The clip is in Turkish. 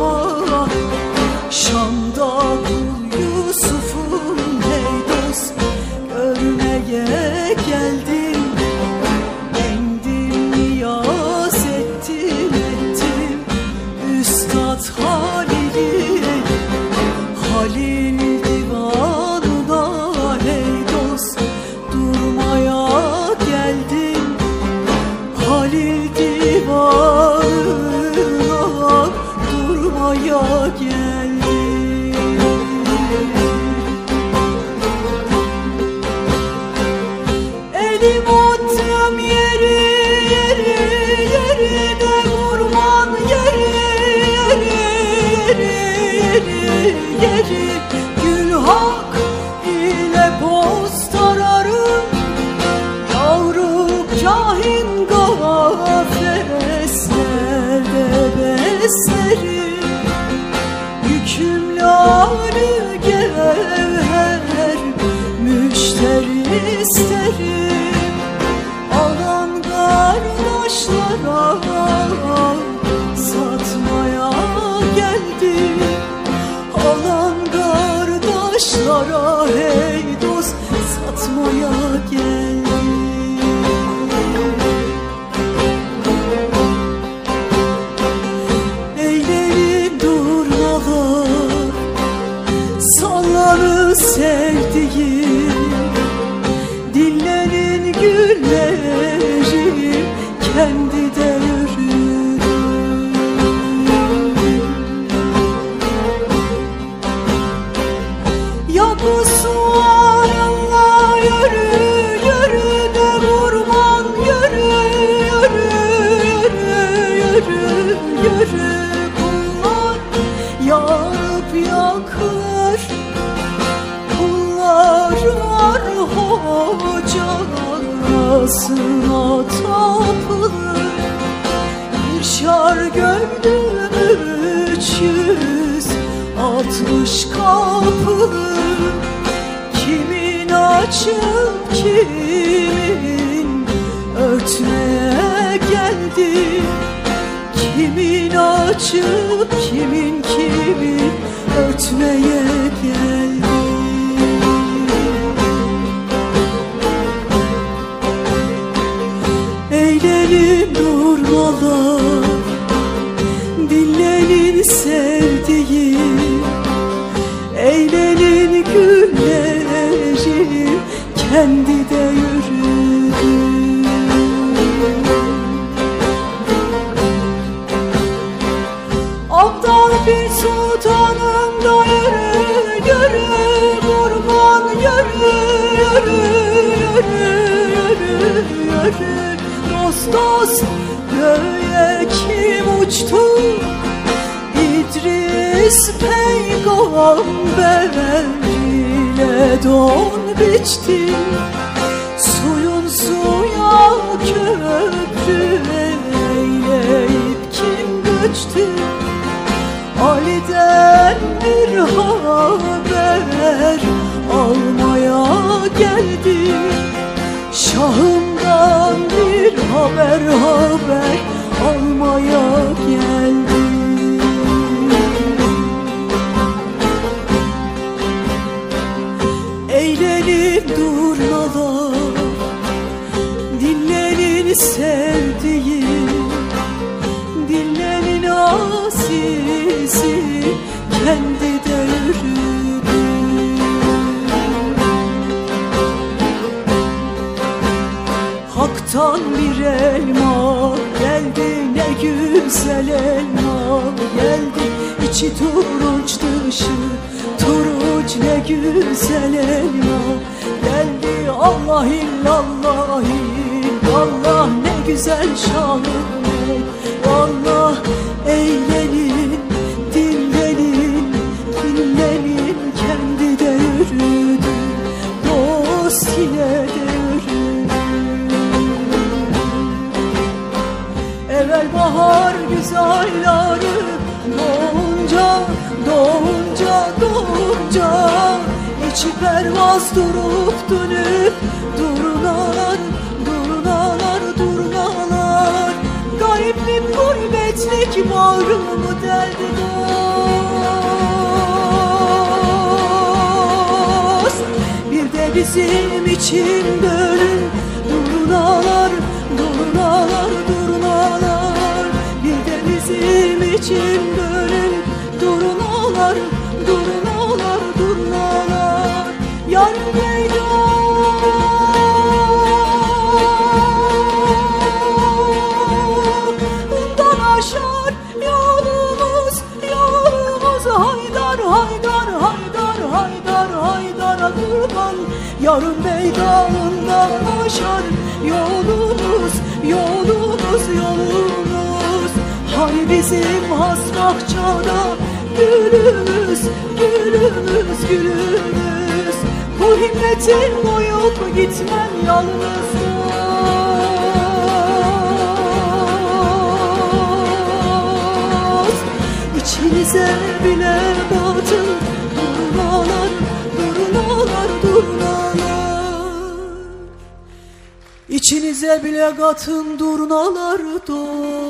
amor. Yeri Gül hak ile post ararım Yavrum kahin gafeslerde beslerim Yükümlü gevher müşteri isterim Alan kardeşlara satmaya kardeşlara hey dost satmaya geldim Eylerim durmalar Salları sevdiğim Dillerin gülleri hocasına tapılır bir şar gördüm yüz altmış kapılı. Kimin açıp kimin örtmeye geldi? Kimin açıp kimin kimin örtmeye Bir sultanım da Kurban yürü yürü yürü yürü yürü. Dost kim uçtu? İdris peygamber ile don biçti. Suyun suya köprü kim göçtü Ali'den bir haber almaya geldi Şahımdan bir haber haber güzel elma geldi. İçi turunç dışı turunç ne güzel elma. Geldi Allah illallah illallah ne güzel şanım Evvel bahar güzel ayları Doğunca, doğunca, doğunca İçi pervaz durup dönüp Durunalar, durunalar, durunalar Gariplik gurbet gençlik bağrımı deldi dost. Bir de bizim için durnalar, durnalar Bir de bizim için dönün Durnalar, durnalar, durnalar. Yar meydandan aşar yolumuz Yolumuz. Haydar, haydar, haydar, haydar, haydara kurban. Yarın meydanından aşar yolumuz Yolumuz, yolumuz Hay bizim hasbakçada gülümüz, gülümüz, gülümüz. Bu himmetin koyup gitmem yalnız. İçinize bile batın Durnalar, durnalar, durnalar İçinize bile katın durnalar dost